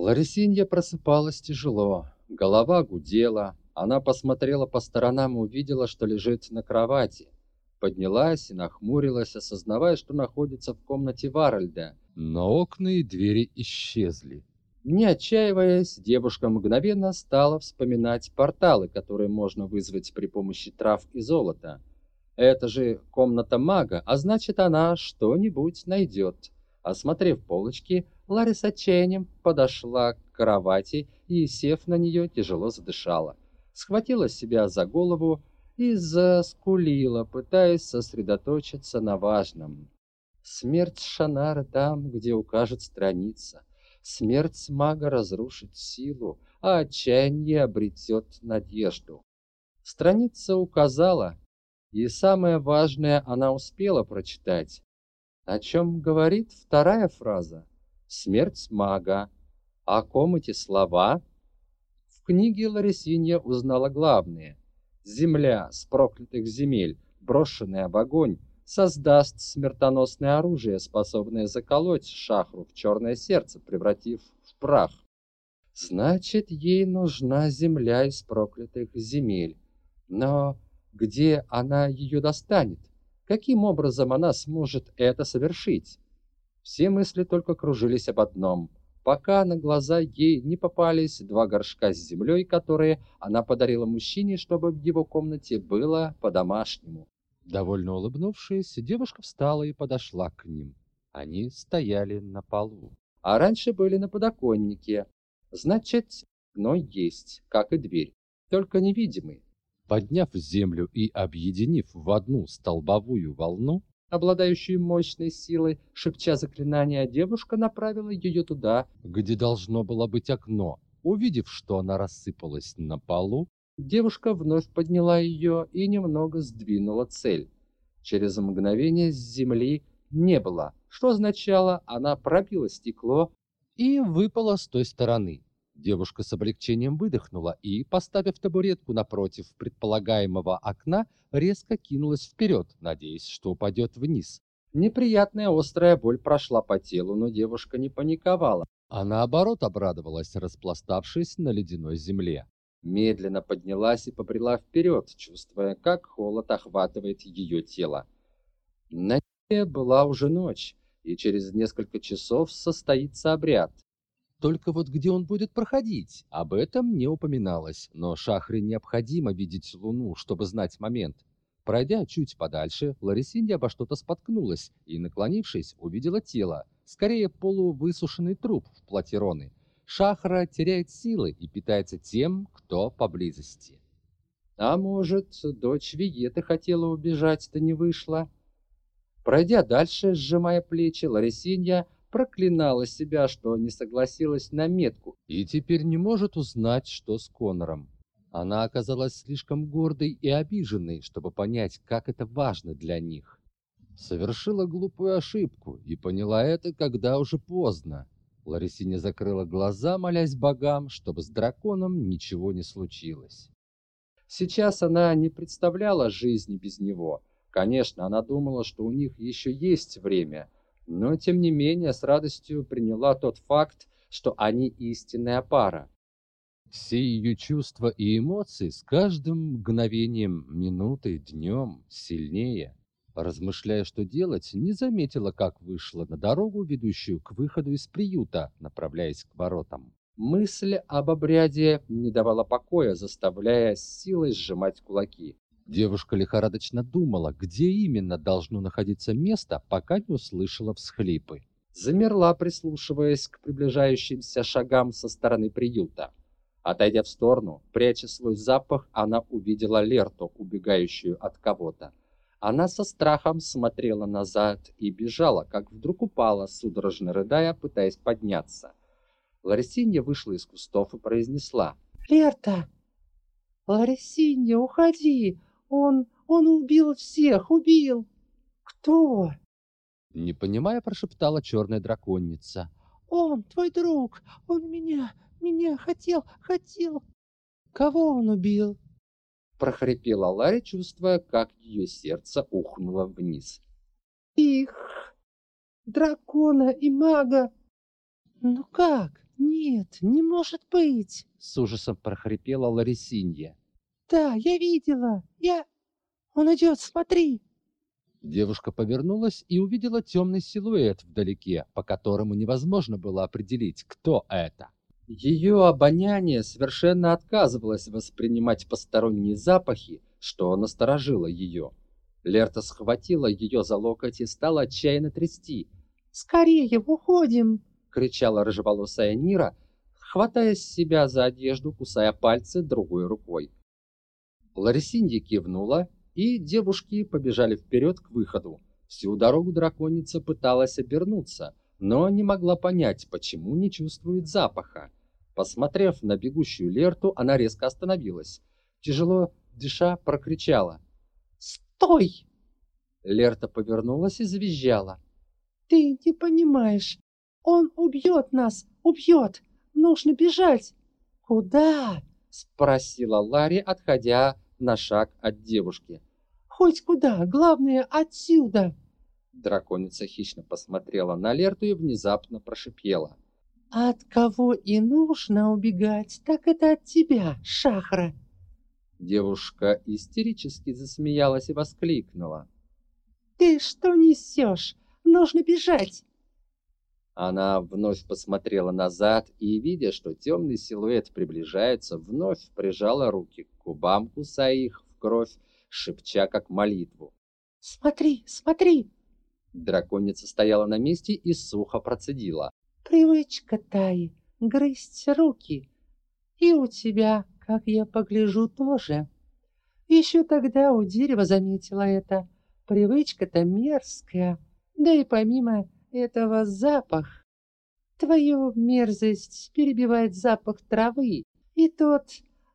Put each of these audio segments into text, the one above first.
Ларисинья просыпалась тяжело, голова гудела. Она посмотрела по сторонам и увидела, что лежит на кровати. Поднялась и нахмурилась, осознавая, что находится в комнате Варальда. Но окна и двери исчезли. Не отчаиваясь, девушка мгновенно стала вспоминать порталы, которые можно вызвать при помощи трав и золота. Это же комната мага, а значит она что-нибудь найдет. Осмотрев полочки, Ларри отчаянием подошла к кровати и, сев на нее, тяжело задышала. Схватила себя за голову и заскулила, пытаясь сосредоточиться на важном. Смерть Шанара там, где укажет страница. Смерть мага разрушит силу, а отчаяние обретет надежду. Страница указала, и самое важное она успела прочитать. О чем говорит вторая фраза? Смерть мага. О ком эти слова? В книге Ларисинья узнала главное. Земля с проклятых земель, брошенная в огонь, создаст смертоносное оружие, способное заколоть шахру в черное сердце, превратив в прах. Значит, ей нужна земля из проклятых земель. Но где она ее достанет? Каким образом она сможет это совершить? Все мысли только кружились об одном. Пока на глаза ей не попались два горшка с землей, которые она подарила мужчине, чтобы в его комнате было по-домашнему. Довольно улыбнувшись, девушка встала и подошла к ним. Они стояли на полу, а раньше были на подоконнике. Значит, гной есть, как и дверь, только невидимый. Подняв землю и объединив в одну столбовую волну, обладающую мощной силой, шепча заклинание, девушка направила ее туда, где должно было быть окно. Увидев, что она рассыпалась на полу, Девушка вновь подняла ее и немного сдвинула цель. Через мгновение с земли не было, что означало, она пробила стекло и выпала с той стороны. Девушка с облегчением выдохнула и, поставив табуретку напротив предполагаемого окна, резко кинулась вперед, надеясь, что упадет вниз. Неприятная острая боль прошла по телу, но девушка не паниковала, а наоборот обрадовалась, распластавшись на ледяной земле медленно поднялась и побрела вперед, чувствуя, как холод охватывает ее тело. На небе была уже ночь, и через несколько часов состоится обряд. Только вот где он будет проходить, об этом не упоминалось, но Шахре необходимо видеть луну, чтобы знать момент. Пройдя чуть подальше, Ларисинья обо что-то споткнулась и, наклонившись, увидела тело, скорее полувысушенный труп в платье Роны. Шахра теряет силы и питается тем, кто поблизости. А может, дочь Виеты хотела убежать, да не вышла? Пройдя дальше, сжимая плечи, Ларисинья проклинала себя, что не согласилась на метку и теперь не может узнать, что с Конором. Она оказалась слишком гордой и обиженной, чтобы понять, как это важно для них. Совершила глупую ошибку и поняла это, когда уже поздно. Ларисиня закрыла глаза, молясь богам, чтобы с драконом ничего не случилось. Сейчас она не представляла жизни без него. Конечно, она думала, что у них еще есть время, но тем не менее с радостью приняла тот факт, что они истинная пара. Все ее чувства и эмоции с каждым мгновением, минутой, днем сильнее. Размышляя, что делать, не заметила, как вышла на дорогу, ведущую к выходу из приюта, направляясь к воротам. Мысль об обряде не давала покоя, заставляя силой сжимать кулаки. Девушка лихорадочно думала, где именно должно находиться место, пока не услышала всхлипы. Замерла, прислушиваясь к приближающимся шагам со стороны приюта. Отойдя в сторону, пряча свой запах, она увидела Лерту, убегающую от кого-то. Она со страхом смотрела назад и бежала, как вдруг упала, судорожно рыдая, пытаясь подняться. Ларисинья вышла из кустов и произнесла. «Лерта! Ларисинья, уходи! Он, он убил всех, убил! Кто?» Не понимая, прошептала черная драконица. «Он, твой друг! Он меня, меня хотел, хотел! Кого он убил?» прохрипела Ларри, чувствуя, как ее сердце ухнуло вниз. «Их! Дракона и мага! Ну как? нет, не может быть!» С ужасом прохрипела Ларисинья. «Да, я видела! Я... Он идет, смотри!» Девушка повернулась и увидела темный силуэт вдалеке, по которому невозможно было определить, кто это. Ее обоняние совершенно отказывалось воспринимать посторонние запахи, что насторожило ее. Лерта схватила ее за локоть и стала отчаянно трясти. «Скорее, уходим!» — кричала рыжеволосая Нира, хватая себя за одежду, кусая пальцы другой рукой. Ларисинья кивнула, и девушки побежали вперед к выходу. Всю дорогу драконица пыталась обернуться, но не могла понять, почему не чувствует запаха. Посмотрев на бегущую Лерту, она резко остановилась. Тяжело дыша, прокричала. «Стой!» Лерта повернулась и завизжала. «Ты не понимаешь. Он убьет нас, убьет. Нужно бежать». «Куда?» — спросила Ларри, отходя на шаг от девушки. «Хоть куда, главное, отсюда!» Драконица хищно посмотрела на Лерту и внезапно прошипела. «От кого и нужно убегать, так это от тебя, Шахра!» Девушка истерически засмеялась и воскликнула. «Ты что несешь? Нужно бежать!» Она вновь посмотрела назад и, видя, что темный силуэт приближается, вновь прижала руки к губам, кусая их в кровь, шепча как молитву. «Смотри, смотри!» Драконица стояла на месте и сухо процедила. «Привычка, Таи, грызть руки. И у тебя как я погляжу, тоже. Еще тогда у дерева заметила это. Привычка-то мерзкая, да и помимо этого запах. Твою мерзость перебивает запах травы, и тот,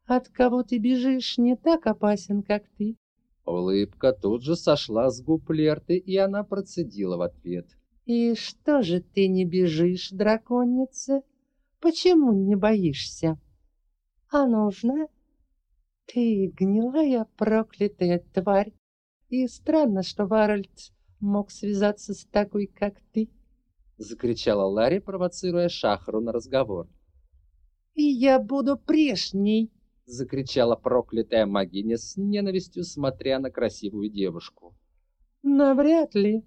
от кого ты бежишь, не так опасен, как ты. Улыбка тут же сошла с губ Лерты, и она процедила в ответ. «И что же ты не бежишь, драконица? Почему не боишься?» А нужно? Ты гнилая проклятая тварь. И странно, что Варальд мог связаться с такой, как ты. Закричала Ларри, провоцируя Шахру на разговор. И я буду прежней, закричала проклятая магиня с ненавистью, смотря на красивую девушку. Навряд ли,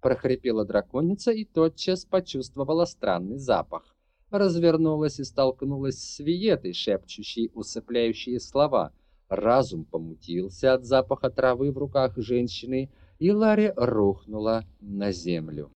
прохрипела драконица и тотчас почувствовала странный запах развернулась и столкнулась с Виетой, шепчущей усыпляющие слова. Разум помутился от запаха травы в руках женщины, и Ларри рухнула на землю.